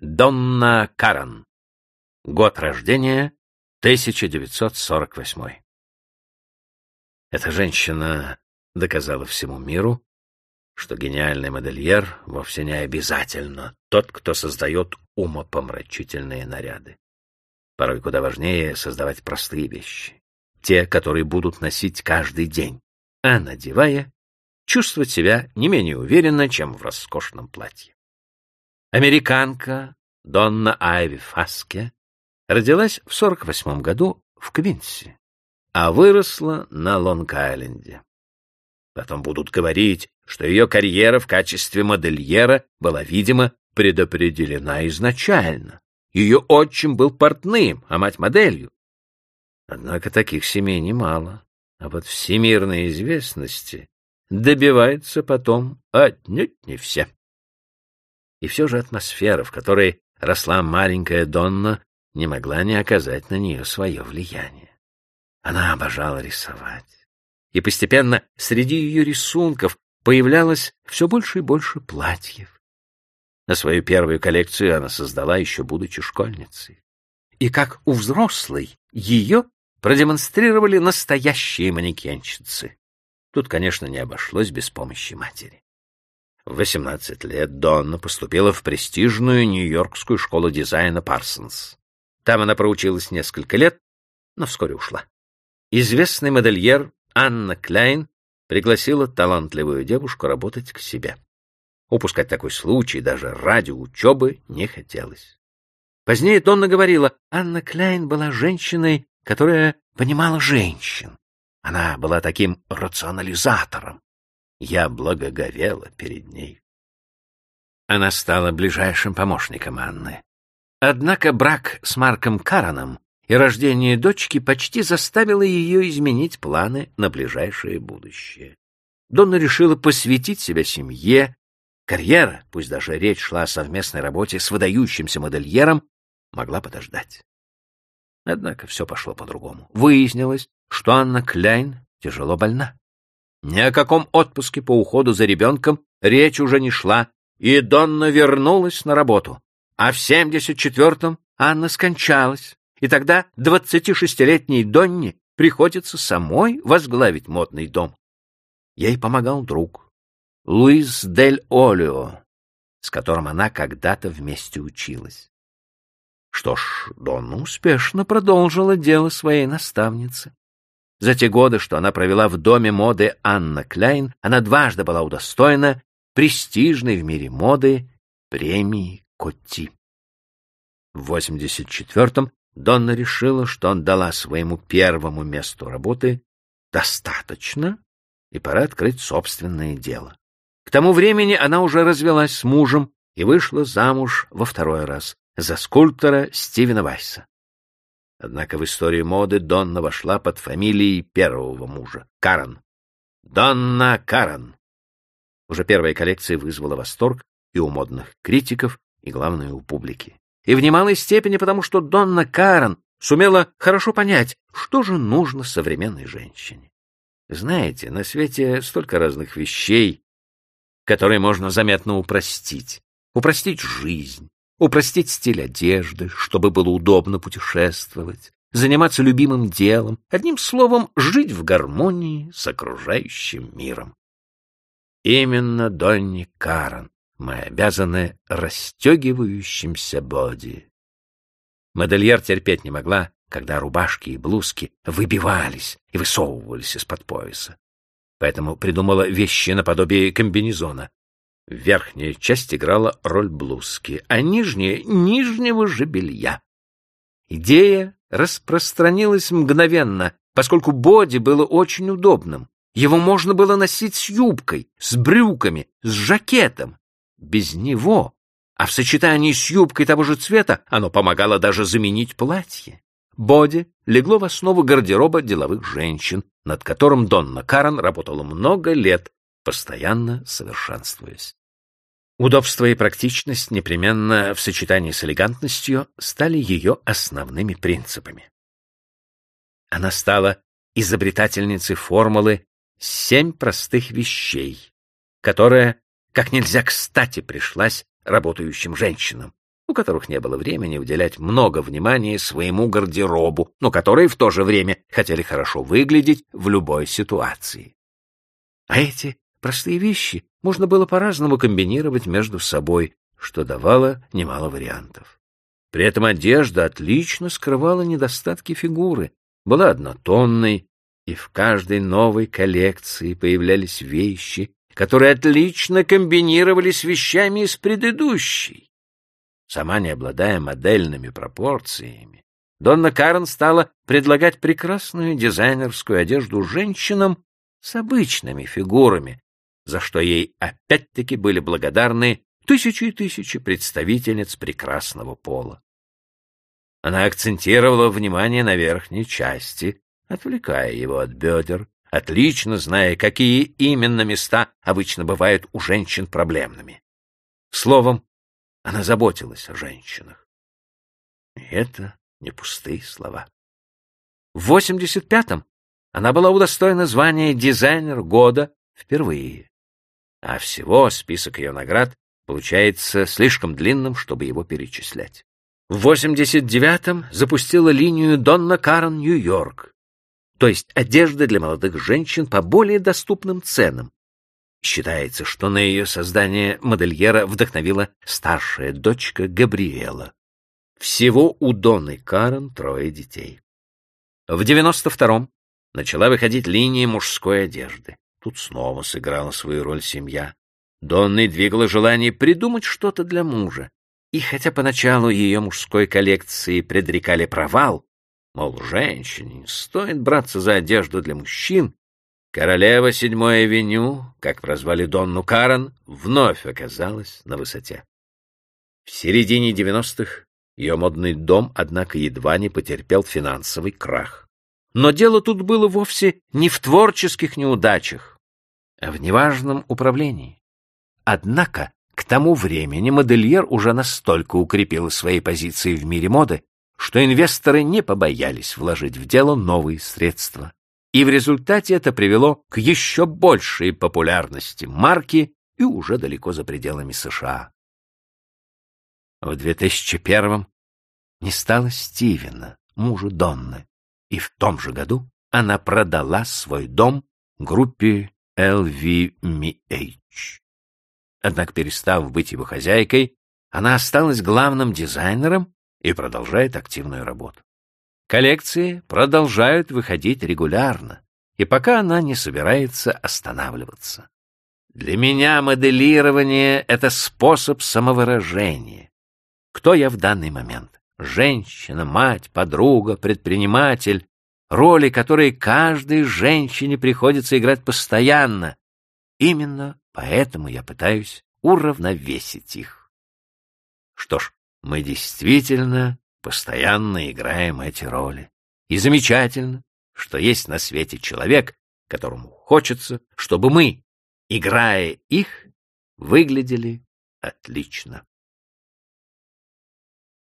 Донна Каран. Год рождения 1948. Эта женщина доказала всему миру, что гениальный модельер вовсе не обязательно тот, кто создает умопомрачительные наряды. Порой куда важнее создавать простые вещи, те, которые будут носить каждый день, а, надевая, чувствовать себя не менее уверенно, чем в роскошном платье. Американка Донна Айви Фаске родилась в 48 году в Квинси, а выросла на Лонг-Айленде. Потом будут говорить, что ее карьера в качестве модельера была, видимо, предопределена изначально. Ее отчим был портным, а мать моделью. Однако таких семей немало, а вот всемирной известности добиваются потом отнюдь не все. И все же атмосфера, в которой росла маленькая Донна, не могла не оказать на нее свое влияние. Она обожала рисовать. И постепенно среди ее рисунков появлялось все больше и больше платьев. На свою первую коллекцию она создала еще будучи школьницей. И как у взрослой ее продемонстрировали настоящие манекенщицы. Тут, конечно, не обошлось без помощи матери. В 18 лет Донна поступила в престижную Нью-Йоркскую школу дизайна Парсонс. Там она проучилась несколько лет, но вскоре ушла. Известный модельер Анна Кляйн пригласила талантливую девушку работать к себе. Упускать такой случай даже ради учебы не хотелось. Позднее Донна говорила, Анна Кляйн была женщиной, которая понимала женщин. Она была таким рационализатором, я благоговела перед ней. Она стала ближайшим помощником Анны. Однако брак с Марком Караном и рождение дочки почти заставило ее изменить планы на ближайшее будущее. Донна решила посвятить себя семье. Карьера, пусть даже речь шла о совместной работе с выдающимся модельером, могла подождать. Однако все пошло по-другому. Выяснилось, что Анна Кляйн тяжело больна. Ни о каком отпуске по уходу за ребенком речь уже не шла, и Донна вернулась на работу. А в 74-м Анна скончалась, и тогда 26-летней Донне приходится самой возглавить модный дом. Ей помогал друг, Луис Дель Олио, с которым она когда-то вместе училась. Что ж, Донна успешно продолжила дело своей наставницы. За те годы, что она провела в доме моды Анна Кляйн, она дважды была удостоена престижной в мире моды премии Котти. В 84-м Донна решила, что он дала своему первому месту работы достаточно, и пора открыть собственное дело. К тому времени она уже развелась с мужем и вышла замуж во второй раз за скульптора Стивена Вайса. Однако в историю моды Донна вошла под фамилией первого мужа — Карен. Донна Карен. Уже первая коллекция вызвала восторг и у модных критиков, и, главное, у публики. И в немалой степени потому, что Донна Карен сумела хорошо понять, что же нужно современной женщине. Знаете, на свете столько разных вещей, которые можно заметно упростить. Упростить жизнь, упростить стиль одежды, чтобы было удобно путешествовать, заниматься любимым делом, одним словом, жить в гармонии с окружающим миром. Именно Донни Карен мы обязаны расстегивающимся боди. Модельер терпеть не могла, когда рубашки и блузки выбивались и высовывались из-под пояса. Поэтому придумала вещи наподобие комбинезона, Верхняя часть играла роль блузки, а нижняя — нижнего же белья. Идея распространилась мгновенно, поскольку боди было очень удобным. Его можно было носить с юбкой, с брюками, с жакетом. Без него, а в сочетании с юбкой того же цвета, оно помогало даже заменить платье. Боди легло в основу гардероба деловых женщин, над которым Донна Карен работала много лет, постоянно совершенствуясь. Удобство и практичность непременно в сочетании с элегантностью стали ее основными принципами. Она стала изобретательницей формулы «семь простых вещей», которая как нельзя кстати пришлась работающим женщинам, у которых не было времени уделять много внимания своему гардеробу, но которые в то же время хотели хорошо выглядеть в любой ситуации. А эти простые вещи можно было по-разному комбинировать между собой, что давало немало вариантов. При этом одежда отлично скрывала недостатки фигуры, была однотонной, и в каждой новой коллекции появлялись вещи, которые отлично комбинировались с вещами из предыдущей. Сама не обладая модельными пропорциями, Донна Карен стала предлагать прекрасную дизайнерскую одежду женщинам с обычными фигурами, за что ей опять-таки были благодарны тысячи и тысячи представительниц прекрасного пола. Она акцентировала внимание на верхней части, отвлекая его от бедер, отлично зная, какие именно места обычно бывают у женщин проблемными. Словом, она заботилась о женщинах. И это не пустые слова. В 85-м она была удостоена звания «Дизайнер года» впервые. А всего список ее наград получается слишком длинным, чтобы его перечислять. В 89-м запустила линию Донна Карен Нью-Йорк, то есть одежда для молодых женщин по более доступным ценам. Считается, что на ее создание модельера вдохновила старшая дочка Габриэла. Всего у Донны Карен трое детей. В 92-м начала выходить линия мужской одежды. Тут снова сыграла свою роль семья. Донной двигало желание придумать что-то для мужа. И хотя поначалу ее мужской коллекции предрекали провал, Мол, женщине стоит браться за одежду для мужчин. Королева седьмой авеню, как прозвали Донну Карен, вновь оказалась на высоте. В середине девяностых ее модный дом, однако, едва не потерпел финансовый крах. Но дело тут было вовсе не в творческих неудачах, а в неважном управлении. Однако к тому времени модельер уже настолько укрепил свои позиции в мире моды, что инвесторы не побоялись вложить в дело новые средства. И в результате это привело к еще большей популярности марки и уже далеко за пределами США. В 2001-м не стало Стивена, мужа Донны, и в том же году она продала свой дом группе LVMH. Однако, перестав быть его хозяйкой, она осталась главным дизайнером и продолжает активную работу. Коллекции продолжают выходить регулярно, и пока она не собирается останавливаться. Для меня моделирование — это способ самовыражения. Кто я в данный момент? Женщина, мать, подруга, предприниматель. Роли, которые каждой женщине приходится играть постоянно. Именно поэтому я пытаюсь уравновесить их. Что ж, мы действительно постоянно играем эти роли. И замечательно, что есть на свете человек, которому хочется, чтобы мы, играя их, выглядели отлично.